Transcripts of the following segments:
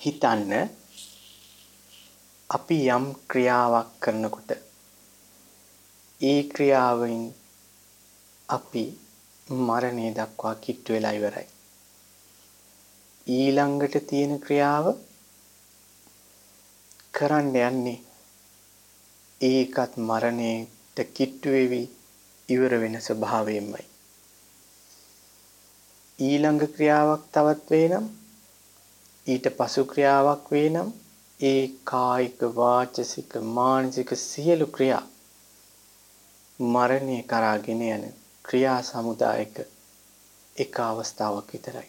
හිතන්න අපි යම් ක්‍රියාවක් කරනකොට ඒ ක්‍රියාවෙන් අපි මරණය දක්වා කිට්ටු වෙලා ඉවරයි. ඊළඟට තියෙන ක්‍රියාව කරන්න යන්නේ ඒකත් මරණයට කිට්ටු වෙවි ඉවර වෙන ස්වභාවයෙන්මයි. ඊළඟ ක්‍රියාවක් තවත් වෙනම් ඊට පසු ක්‍රියාවක් වෙනම් ඒ කායික වාචසික මානසික සියලු ක්‍රියා මරණය කරාගෙන යන ක්‍රියා සමුදායක එක අවස්ථාවක් විතරයි.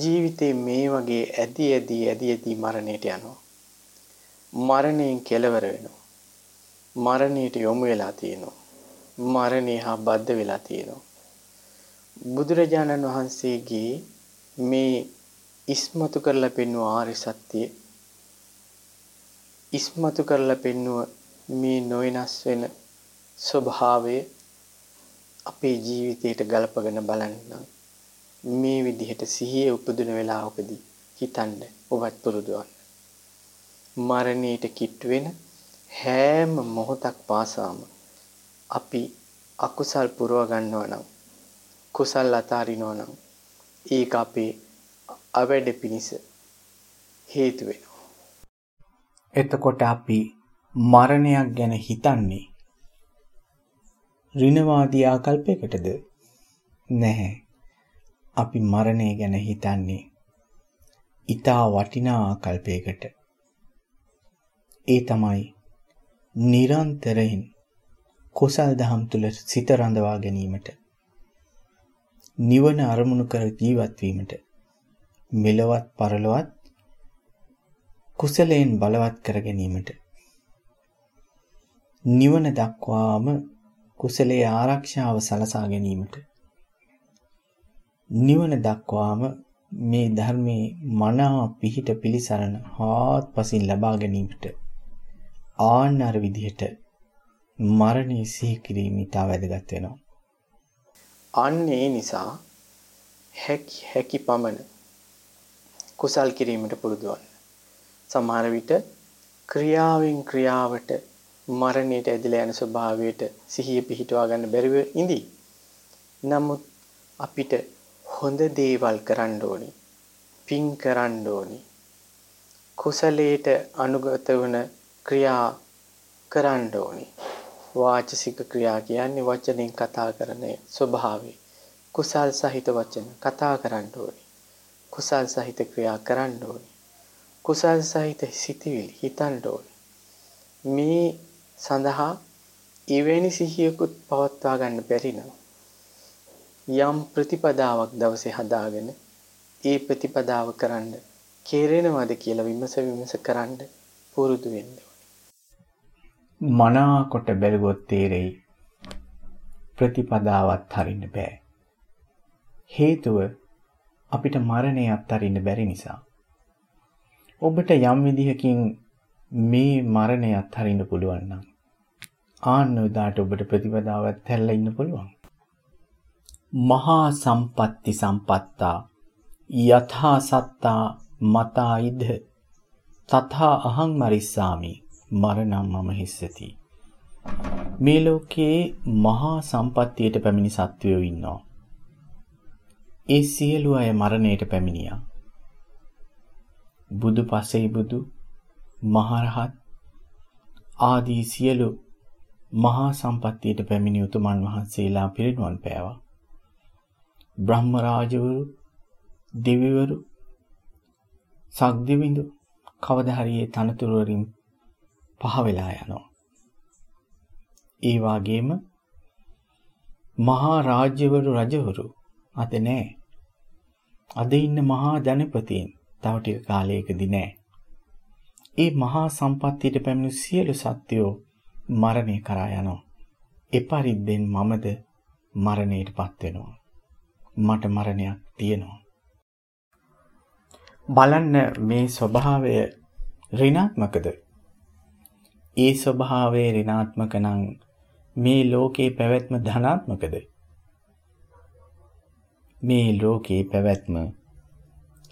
ජීවිතේ මේ වගේ ඇදි ඇදි ඇදි ඇදි මරණයට යනවා. මරණයෙන් කෙලවර වෙනවා. මරණයට යොමු වෙලා තියෙනවා. මරණය හා බද්ධ වෙලා තියෙනවා. බුදුරජාණන් වහන්සේගේ මේ ඉස්මතු කරලා පෙන්වුව ආර්ය සත්‍යය. ඉස්මතු කරලා පෙන්වුව මේ නොවෙනස් වෙන ස්වභාවය අපේ ජීවිතයට ගලපගෙන බලන්න මේ විදිහට සිහිය උපදින වෙලාවකදී හිතන්න ඔබත් පුරුදුවන්න මරණයට කිට් වෙන හැම මොහොතක් පාසාම අපි අකුසල් පුරව ගන්නවා නම් කුසල් අතාරිනවා නම් ඒක අපේ අවැඩ පිණිස හේතු වෙනවා. එතකොට අපි මරණයක් ගැන හිතන්නේ ඍණවාදී ආකල්පයකටද? නැහැ. අපි මරණය ගැන හිතන්නේ ඊටා වටිනා ආකල්පයකට. ඒ තමයි නිරන්තරයෙන් කුසල් දහම් තුල සිත රඳවා ගැනීමට නිවන අරමුණු කර ජීවත් වීමට මෙලවත් පරලොවත් කුසලයෙන් බලවත් කර ගැනීමට නිවන දක්වාම කුසලයේ ආරක්ෂාව සලසා ගැනීමට නිවන දක්වාම මේ ධර්මයේ මනා පිහිට පිලිසරණ හාත්පසින් ලබා ගැනීමට ආන්නර විදිහට මරණය සිහි කිරීම ඉතා වැදගත් වෙනවා. අන්න ඒ නිසා හැකි හැකි පමණ කුසල් කිරීමට පුරුදු වන්න. සමහර විට ක්‍රියාවෙන් ක්‍රියාවට මරණයට ඇදලා යන ස්වභාවයට සිහිය පිහිටවා ගන්න බැරිව ඉඳී. නමුත් අපිට හොඳ දේවල් කරන්න ඕනි. පින් කරන්න ඕනි. කුසලයට අනුගත වන ක්‍රියා කරන්න ඕනි. වාචසික ක්‍රියා කියන්නේ වචනෙන් කතා කරන ස්වභාවය. කුසල් සහිත වචන කතා කරන්න ඕනි. කුසල් සහිත ක්‍රියා කරන්න ඕනි. කුසල් සහිත සිතිවිලි හිතන්න ඕනි. මේ සඳහා එවැනි සිහියකුත් පවත්වා ගන්න බැරි නම් යම් ප්‍රතිපදාවක් දවසේ හදාගෙන ඒ ප්‍රතිපදාව කරන්න කෙරෙනවද කියලා විමස විමස කරන්න පුරුදු වෙන්න මනා කොට බැලුවොත් තේරෙයි ප්‍රතිපදාවත් හරින්න බෑ. හේතුව අපිට මරණය අත්හරින්න බැරි නිසා. ඔබට යම් විදිහකින් මේ මරණය අත්හරින්න පුළුවන් නම් ආන්න උදාට ඔබට ප්‍රතිපදාවත් හැල්ලා ඉන්න පුළුවන්. මහා සම්පatti සම්පත්තා යථා සත්තා මතා ඉද තථා අහං මරිස්සාමි මරණම් මම හිස්සති මේ ලෝකයේ මහා සම්පත්තියට පැමිණි සත්වයෝ ඉන්නවා ඒ සියලු අය මරණයට පැමිණියා බුදු පසේ බුදු මහරහත් ආදී සියලු මහා සම්පත්තියට පැමිණි උතුමන් වහන්සේලා පිරිනුවන් පෑවා බ්‍රහ්ම රාජවරු දෙවිවරු සක්දිවිඳු කවදා හරි ඒ තනතුරු වලින් පහ වෙලා යනවා. ඒ වගේම මහා රාජ්‍යවරු රජවරු අද නෑ. අද ඉන්න මහා ජනපතීන් තව ටික කාලයකදී නෑ. ඒ මහා සම්පත්තියට පැමිණි සියලු සත්වයෝ මරණය කරා යනවා. එපරිද්දෙන් මමද මරණයටපත් වෙනවා. මට මරණයක් තියෙනවා. බලන්න මේ ස්වභාවය ඍණාත්මකද? ඒ ස්වභාවය ඍණාත්මක නම් මේ ලෝකේ පැවැත්ම ධනාත්මකද? මේ ලෝකේ පැවැත්ම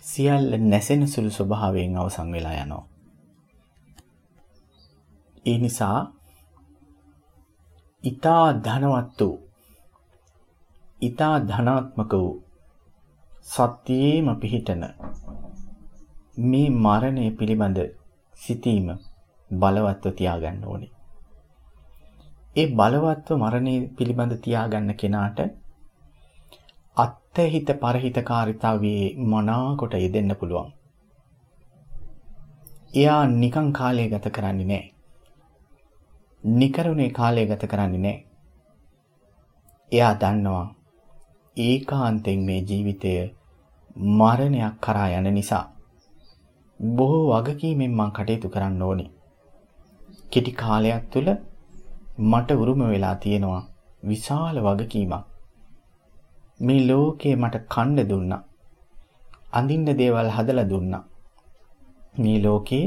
සියල්ල නැසෙන සුළු ස්වභාවයෙන් අවසන් වෙලා යනවා. ඒ නිසා ඊතා ධනවත් වූ ඊතා ධනාත්මක වූ සත්‍යයේම පිහිටන මේ මරණය පිළිබඳ සිතීම බලවත්ව තියාගන්න ඕනේ. ඒ බලවත්ව මරණය පිළිබඳ තියාගන්න කෙනාට අත්හිත පරහිතකාරීතාවයේ මනාකොට යෙදෙන්න පුළුවන්. එයා නිකන් කාලය ගත කරන්නේ නැහැ. නිකරුණේ කාලය ගත කරන්නේ නැහැ. එයා දන්නවා ඒකාන්තයෙන් මේ ජීවිතය මරණයක් කරා යන නිසා බොහෝ වගකීමෙන් මං කටයුතු කරන්න ඕනේ. කෙටි කාලයක් තුළ මට උරුම වෙලා තියෙනවා විශාල වගකීමක්. මේ ලෝකේ මට කන්න දුන්නා. අඳින්න දේවල් හදලා දුන්නා. මේ ලෝකේ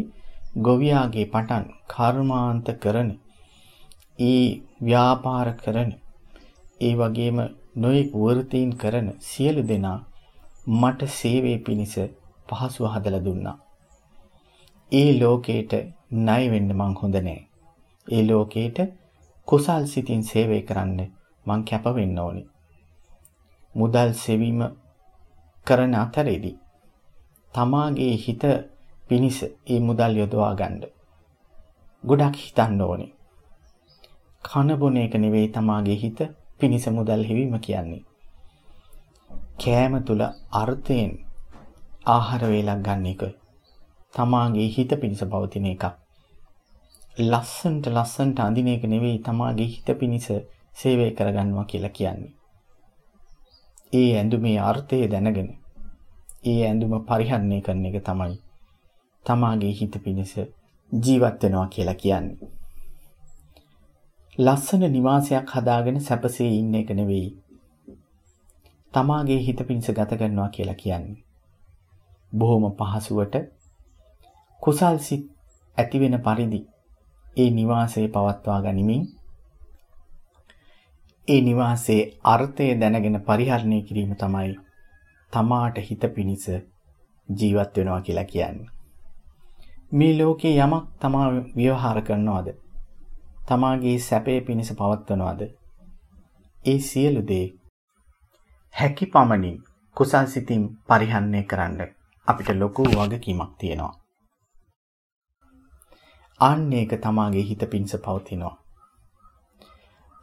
ගොවියාගේ පටන් කර්මාන්ත කරන ඒ ව්‍යාපාර කරන ඒ වගේම නොයෙක් වෘත්තීන් කරන සියලු දෙනා මට සේවය පිණිස පහසුව හදලා දුන්නා. ඒ ලෝකේට ණය වෙන්න මං හොඳ නෑ. ඒ ලෝකේට කුසල් සිතින් සේවය කරන්න මං කැප වෙන්න ඕනේ. මුදල් සෙවීම කරන අතරේදී තමාගේ හිත පිනිස ඒ මුදල් යොදවා ගන්න. ගොඩක් හිතන්න ඕනේ. කන බොන එක නෙවෙයි තමාගේ හිත පිනිස මුදල් හිවීම කියන්නේ. කෑම තුල අර්ථයෙන් ආහාර වේලක් ගන්න එක තමාගේ හිත පිනිස පවතින එකක්. ලස්සන්ට ලස්සන්ට අඳින එක නෙවෙයි තමාගේ හිත පිනිස සේවය කරගන්නවා කියලා කියන්නේ. ඒ ඇඳුමේ අර්ථය දැනගෙන ඒ ඇඳුම පරිහරණය කරන එක තමයි තමාගේ හිත පිණිස ජීවත් වෙනවා කියලා කියන්නේ. ලස්සන නිවාසයක් හදාගෙන සැපසේ ඉන්න එක නෙවෙයි. තමාගේ හිත පිණිස ගත කරනවා කියලා කියන්නේ. බොහොම පහසුවට කුසල් සිත් ඇති වෙන පරිදි ඒ නිවාසය පවත්වා ගනිමින් ඒ නිවාසයේ අර්ථය දැනගෙන පරිහරණය කිරීම තමයි තමාට හිත පිනිස ජීවත් වෙනවා කියලා කියන්නේ. මේ ලෝකේ යමක් තමා ව්‍යවහාර කරනවද? තමාගේ සැපේ පිණිස පවත්වනවද? ඒ සියලු දේ හැකි පමණින් කුසල් සිතින් පරිහරණය කරන්න අපිට ලොකු වගකීමක් තියෙනවා. ආන්න ඒක තමාගේ හිත පිණිස පවතිනවා.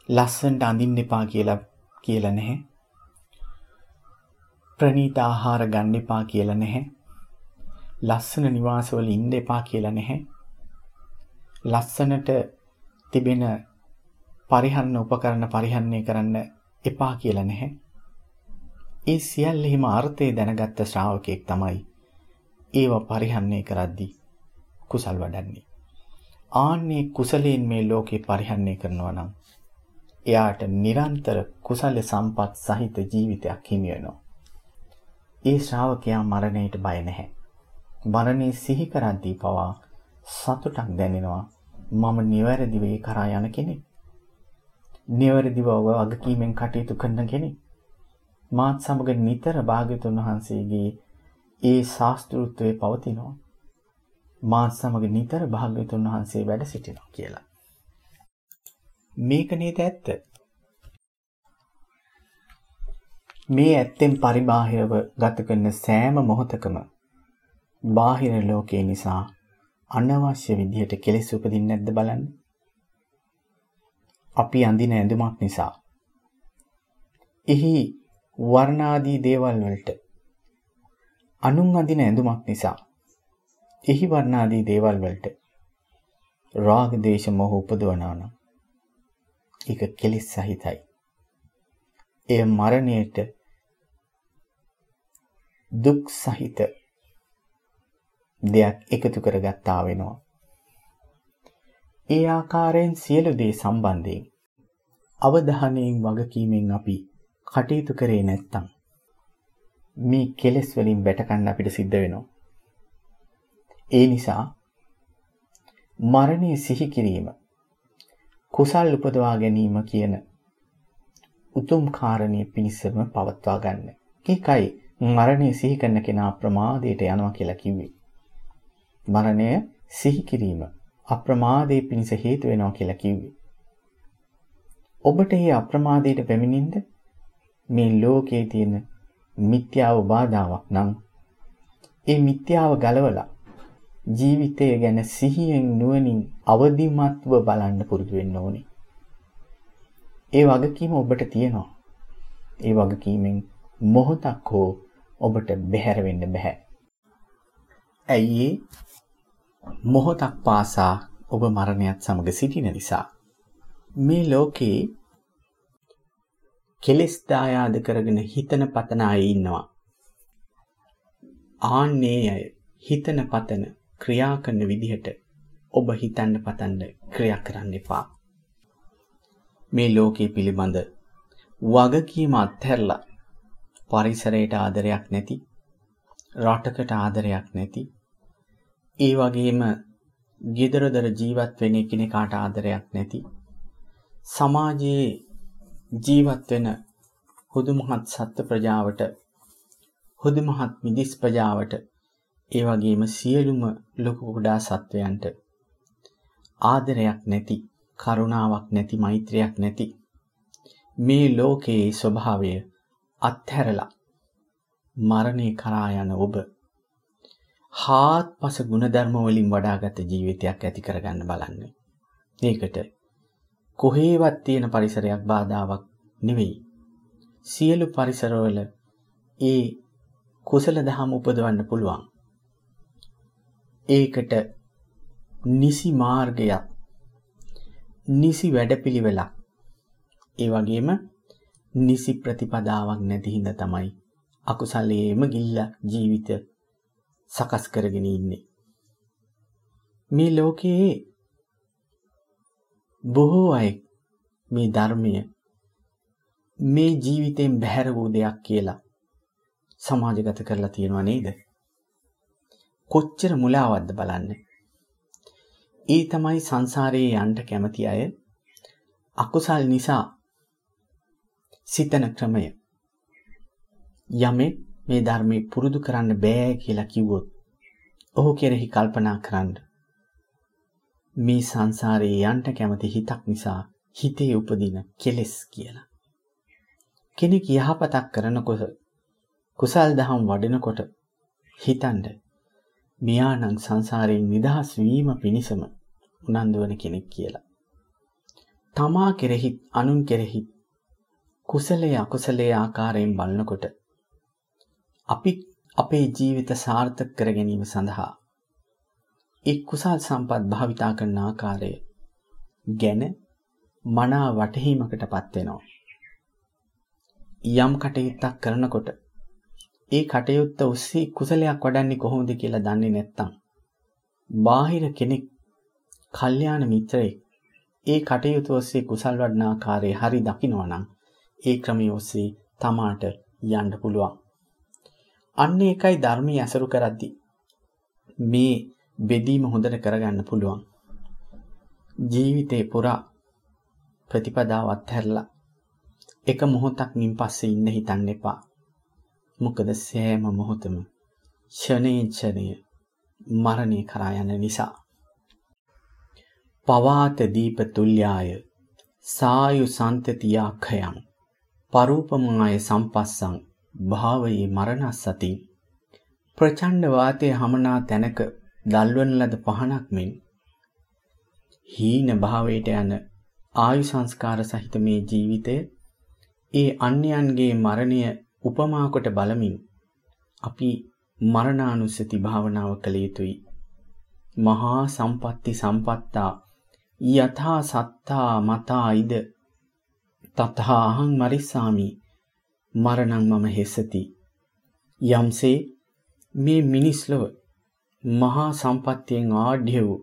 ලස්සනට අඳින්න එපා කියලා කියලා නැහැ. ප්‍රණීත ආහාර ගන්න එපා කියලා නැහැ. ලස්සන නිවාසවල ඉන්න එපා කියලා නැහැ. ලස්සනට තිබෙන පරිහරණ උපකරණ පරිහරණය කරන්න එපා කියලා නැහැ. ඒ සියල්ලෙහිම අර්ථය දැනගත්ත ශ්‍රාවකෙක් තමයි ඒව පරිහරණය කරද්දී කුසල් වඩන්නේ. ආන්නේ කුසලයෙන් මේ ලෝකේ පරිහරණය කරනවා නම් එයාට නිරන්තර කුසල සම්පත් සහිත ජීවිතයක් හිමි වෙනවා. ඒ ශ්‍රාවකයා මරණයට බය නැහැ. මරණය සිහි කරද්දී පවා සතුටක් දැනෙනවා. මම නිවැරදිව ඒ කරා යන කෙනෙක්. නිවැරදිව වගකීමෙන් කටයුතු කරන කෙනෙක්. මාත් සමග නිතර භාග්‍යතුන් වහන්සේගේ ඒ ශාස්ත්‍රූත්වයේ පවතිනවා. මාත් සමග නිතර භාග්‍යතුන් වහන්සේ වැඩ සිටිනවා කියලා. මේක නේද ඇත්ත. මේ ඇත්තෙන් පරිබාහිරව ගත කරන සෑම මොහොතකම බාහිර ලෝකේ නිසා අනවශ්‍ය විදිහට කෙලෙස් උපදින්නේ නැද්ද බලන්න. අපි අඳින ඇඳුමක් නිසා. එහි වර්ණාදී දේවල් වලට අනුන් අඳින ඇඳුමක් නිසා එහි වර්ණාදී දේවල් වලට රාග දේශ මොහ උපදවනවා නම් ඒක කෙලෙස් සහිතයි. එය මරණයට දුක් සහිත දෙයක් එකතු කරගත්තා වෙනවා. ඒ ආකාරයෙන් සියලු දේ සම්බන්ධයෙන් අවධානයෙන් වගකීමෙන් අපි කටයුතු කරේ නැත්තම් මේ කෙලෙස් වලින් වැටකන්න අපිට සිද්ධ වෙනවා. ඒ නිසා මරණය සිහි කිරීම කුසල් උපදවා ගැනීම කියන උතුම් කාරණය පිණිසම පවත්වා ගන්න. ඒකයි මරණය සිහි කරන කෙනා ප්‍රමාදයට යනවා කියලා කිව්වේ. මරණය සිහි කිරීම අප්‍රමාදයේ පිණිස හේතු වෙනවා කියලා කිව්වේ. ඔබට මේ අප්‍රමාදයට පැමිණෙන්න මේ ලෝකයේ තියෙන මිත්‍යාව බාධාවක් නම් ඒ මිත්‍යාව ගලවලා ජීවිතය ගැන සිහියෙන් නුවණින් අවදිමත්ව බලන්න පුරුදු වෙන්න ඕනේ. ඒ වගකීම ඔබට තියෙනවා. ඒ වගකීමෙන් මොහොතක් හෝ ඔබට බැහැර වෙන්න බෑ. ඇයි මොහොතක් පාසා ඔබ මරණයත් සමග සිටින නිසා. මේ ලෝකේ කෙලෙස් දායාද කරගෙන හිතන පතන අය ඉන්නවා. ආන්නේ අය හිතන පතන ක්‍රියා කරන විදිහට ඔබ හිතන්න පතන්න ක්‍රියා කරන්න එපා. මේ ලෝකයේ පිළිබඳ වගකීම අත්හැරලා පරිසරයට ආදරයක් නැති රටකට ආදරයක් නැති ඒ වගේම ගෙදරදර ජීවත් වෙන කෙනෙකුට ආදරයක් නැති සමාජයේ ජීවත් වෙන හුදුමහත් සත්ත්ව ප්‍රජාවට හුදුමහත් මිදිස් ප්‍රජාවට ඒ වගේම සියලුම ලොකු කුඩා සත්වයන්ට ආදරයක් නැති කරුණාවක් නැති මෛත්‍රයක් නැති මේ ලෝකයේ ස්වභාවය අත්හැරලා මරණය කරා යන ඔබ හාත්පස ಗುಣධර්ම වලින් වඩාගත් ජීවිතයක් ඇති කරගන්න බලන්න. ඒකට කොහේවත් තියෙන පරිසරයක් බාධාවක් නෙවෙයි. සියලු පරිසරවල ඒ කුසල දහම උපදවන්න පුළුවන්. ඒකට නිසි මාර්ගයක් නිසි වැඩපිළිවෙලක් ඒ වගේම නිසි ප්‍රතිපදාවක් නැති හින්දා තමයි අකුසලයේම ගිල්ලා ජීවිත සකස් කරගෙන ඉන්නේ. මේ ලෝකයේ බොහෝ අය මේ ධර්මය මේ ජීවිතයෙන් බැහැර වූ දෙයක් කියලා සමාජගත කරලා තියෙනවා නේද? කොච්චර මුලාවක්ද බලන්න. ඒ තමයි සංසාරයේ යන්න කැමති අය අකුසල් නිසා සිතන ක්‍රමය. යමෙක් මේ ධර්මයේ පුරුදු කරන්න බෑ කියලා කිව්වොත් ඔහු කෙරෙහි කල්පනා කරන්න. මේ සංසාරයේ යන්න කැමති හිතක් නිසා හිතේ උපදින කෙලෙස් කියලා. කෙනෙක් යහපතක් කරනකොට කුසල් දහම් වඩනකොට හිතන්න මෙයා නම් සංසාරයෙන් නිදහස් වීම පිණිසම උනන්දු වන කෙනෙක් කියලා. තමා කෙරෙහි අනුන් කෙරෙහි කුසලයේ අකුසලයේ ආකාරයෙන් බලනකොට අපි අපේ ජීවිත සාර්ථක කර ගැනීම සඳහා ඒ කුසල් සම්පත් භාවිතා කරන ආකාරය ගැන මනා වටහීමකටපත් වෙනවා. යම් කටයුත්තක් කරනකොට ඒ කටයුත්ත ඔස්සේ කුසලයක් වඩන්නේ කොහොමද කියලා දන්නේ නැත්නම් බාහිර කෙනෙක් කල්යාණ මිත්‍රයෙක් ඒ කටයුතු ඔස්සේ කුසල් වඩන ආකාරය හරි දකිනවා නම් ඒ ක්‍රමයේ ඔස්සේ තමාට යන්න පුළුවන්. අන්න ඒකයි ධර්මයේ ඇසුරු කරද්දී මේ බෙදීම හොඳට කරගන්න පුළුවන්. ජීවිතේ පුරා ප්‍රතිපදාව අත්හැරලා එක මොහොතක්මින් පස්සේ ඉන්න හිතන්න එපා. මොකද සෑම මොහොතම ක්ෂණේ ක්ෂණය මරණය කරා යන නිසා. පවාත දීප තුල්යාය සායු සන්තතියාඛයන් පරූපමාය සම්පස්සං භාවයේ මරණස්සති ප්‍රචණ්ඩ වාතයේ හමනා තැනක දල්වන ලද පහනක් මෙන් හීන භාවයට යන ආයු සංස්කාර සහිත මේ ජීවිතය ඒ අන්‍යයන්ගේ මරණය උපමා කොට බලමින් අපි මරණානුස්සති භාවනාව කළ යුතුයි. මහා සම්පatti සම්පත්තා යථා සත්තා මතා ඉද තතහා අහං මරිස්සාමි මරණං මම හෙසති යම්සේ මේ මිනිස් ලොව මහා සම්පත්තියෙන් ආඩ්‍ය වූ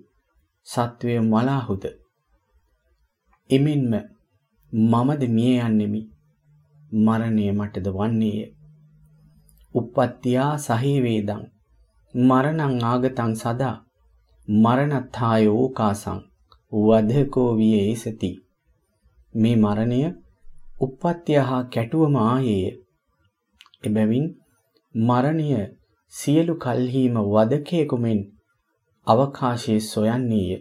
සත්වය මලාහුද එමෙන්ම මමද මිය යන්නෙමි. මරණය මටද වන්නේය. උප්පත්තියා සහේ වේදං. මරණං ආගතං සදා. මරණත්ථාය ඕකාසං වධකෝ විය ඒසති මේ මරණය උප්පත්තිය හා කැටුවම ආයේය. එබැවින් මරණය සියලු කල්හිම වදකයෙකු මෙන් අවකාශයේ සොයන්නේය.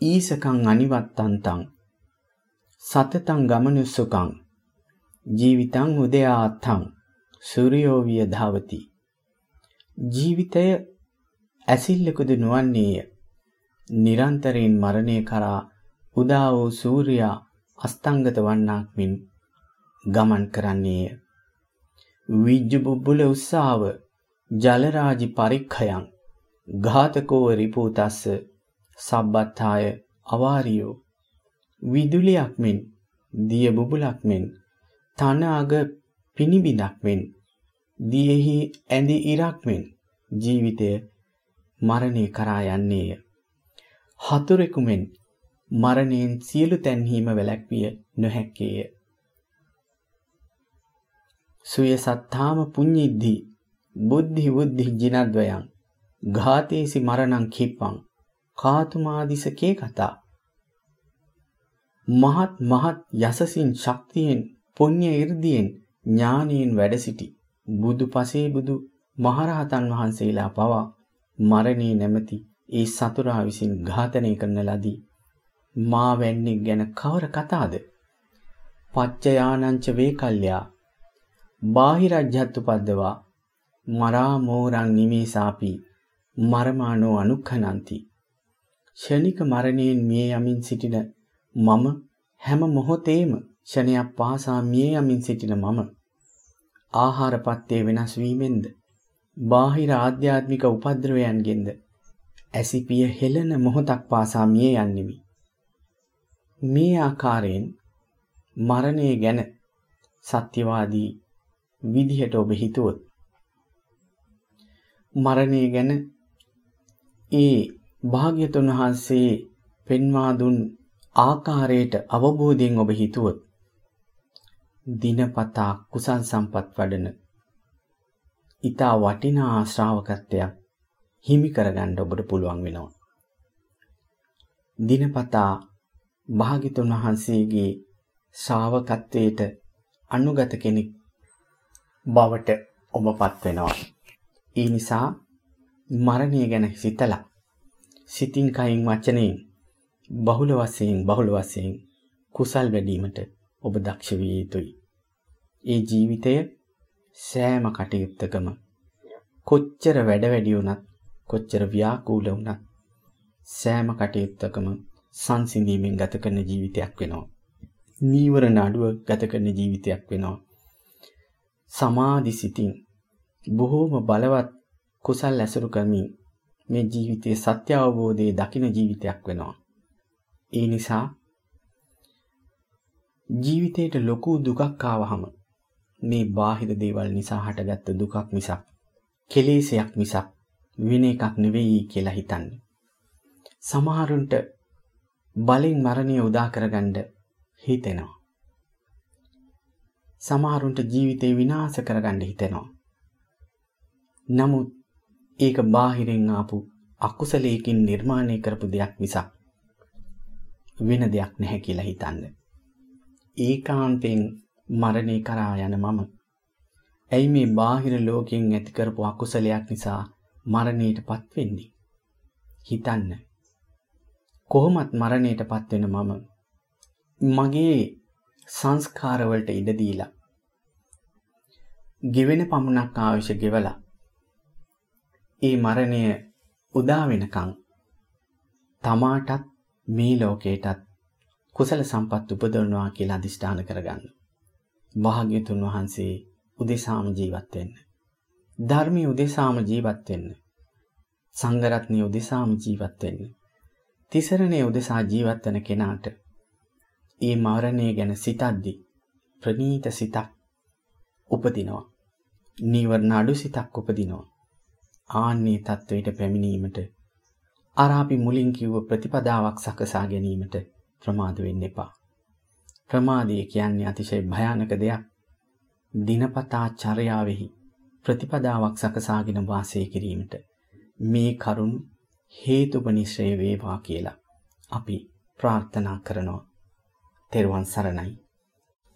ඊසකං අනිවත්තන්තං. සතතං ගමනුස්සුකං ජීවිතං උදයාත්තං. සූර්යෝ විය ධාවති ජීවිතය ඇසිල්ලකුදු නොවන්නේය. නිරන්තරයෙන් මරණය කරා උදා වූ සූර්යා අස්තංගත වන්නාක් මෙන් ගමන් කරන්නේය. විජ්ජු බුබ්බුල උස්සාව ජලරාජි පරික්ඛයන් ඝාතකෝ රිපූතස්ස සබ්බත්තාය අවාරියෝ. විදුලියක් මෙන් දිය බුබුලක් මෙන් තන අග පිනිබිඳක් මෙන් දියෙහි ඇඳි ඉරක් මෙන් ජීවිතය මරණය කරා යන්නේය. හතුරෙකු මෙන් මරණයෙන් සියලු තැන්හීම වැළැක්විය නොහැක්කේය. සුය සත්තාම පුඤ්ඤිද්ධි බුද්ධි බුද්ධි ජිනද්වයන් ඝාතේසි මරණං කිප්පං කාතුමාදිසකේ කතා මහත් මහත් යසසින් ශක්තියෙන් පුණ්‍ය 이르දියෙන් ඥානයෙන් වැඩ සිටි බුදු පසේ බුදු මහරහතන් වහන්සේලා පවා මරණේ නැමැති ඒ සතුරා විසින් ඝාතනය කරන ලදී. මා වැන්නේ ගැන කවර කතාද? පච්චයානංච වේකල්යා. බාහිරජ්‍යත්තුපද්දවා මරා මෝරන් නිමේසාපි මරමානෝ අනුක්ඛනಂತಿ ෂණික මරණයෙන් මිය යමින් සිටින මම හැම මොහොතේම ෂණයක් පාසා මිය යමින් සිටින මම ආහාරපත්තේ වෙනස් වීමෙන්ද බාහිර ආධ්‍යාත්මික උපද්‍රවයන්ගෙන්ද ඇසිපිය හෙළන මොහොතක් පාසා මිය යන්නෙමි. මේ ආකාරයෙන් මරණය ගැන සත්‍යවාදී විදිහට ඔබ හිතුවොත් මරණය ගැන ඒ භාග්‍යතුන් වහන්සේ පෙන්වා දුන් ආකාරයට අවබෝධයෙන් ඔබ හිතුවොත් දිනපතා කුසල් සම්පත් වඩන ඊතා වටිනා ශ්‍රාවකත්වයක් හිමි කරගන්න ඔබට පුළුවන් වෙනවා. දිනපතා භාග්‍යතුන් වහන්සේගේ ශ්‍රාවකත්වයට අනුගත කෙනෙක් බවට ඔබපත් වෙනවා. ඒ නිසා මරණය ගැන සිතලා සිතින් කයින් වචනයෙන් බහුල වශයෙන් බහුල වශයෙන් කුසල් වැඩිවීමට ඔබ දක්ෂ විය යුතුයි. ඒ ජීවිතය සෑම කටයුත්තකම කොච්චර වැඩ වැඩි වුණත් කොච්චර ව්‍යාකූල වුණත් සෑම කටයුත්තකම සංසිඳීමෙන් ගත කරන ජීවිතයක් වෙනවා. නීවරණ අඩුව ගත කරන ජීවිතයක් වෙනවා. සමාධි සිතින් බොහෝම බලවත් කුසල් ඇසුරු කරමින් මේ ජීවිතයේ සත්‍ය අවබෝධයේ දකින ජීවිතයක් වෙනවා. ඒ නිසා ජීවිතේට ලොකු දුකක් ආවහම මේ බාහිර දේවල් නිසා හටගත්ත දුකක් මිසක් කෙලෙසයක් මිසක් වෙන එකක් නෙවෙයි කියලා හිතන්න. සමහරුන්ට බලෙන් මරණය උදා කරගන්න හිතෙනවා. සමහරුන්ට ජීවිතේ විනාශ කරගන්න හිතෙනවා. නමුත් ඒක බාහිරින් ආපු අකුසලයකින් නිර්මාණය කරපු දෙයක් මිසක් වෙන දෙයක් නැහැ කියලා හිතන්න. ඒකාන්තයෙන් මරණය කරා යන මම ඇයි මේ බාහිර ලෝකයෙන් ඇති කරපු අකුසලයක් නිසා මරණයටපත් වෙන්නේ? හිතන්න. කොහොමත් මරණයටපත් වෙන මම මගේ සංස්කාරවලට ඉඩ දීලා ගෙවෙන පමණක් ආයුෂ ගෙවලා ඒ මරණය උදා වෙනකන් තමාටත් මේ ලෝකේටත් කුසල සම්පත් උපදවනවා කියලා අදිෂ්ඨාන කරගන්න. භාග්‍යතුන් වහන්සේ උදෙසාම ජීවත් වෙන්න. ධර්මයේ උදෙසාම ජීවත් වෙන්න. සංඝරත්නයේ උදෙසාම ජීවත් වෙන්න. තිසරණයේ උදෙසා ජීවත් වෙන කෙනාට ඒ මරණය ගැන සිතද්දි ප්‍රනීත සිතක් උපදිනවා. නීවරණ අඩු සිතක් උපදිනවා. ආන්නේ තත්වයට පැමිණීමට අර අපි මුලින් කිව්ව ප්‍රතිපදාවක් සකසා ගැනීමට ප්‍රමාද වෙන්න එපා. ප්‍රමාදය කියන්නේ අතිශය භයානක දෙයක්. දිනපතා චර්යාවෙහි ප්‍රතිපදාවක් සකසාගෙන වාසය කිරීමට මේ කරුණු හේතුපනිශ්‍රය වේවා කියලා අපි ප්‍රාර්ථනා කරනවා. තෙරුවන් සරණයි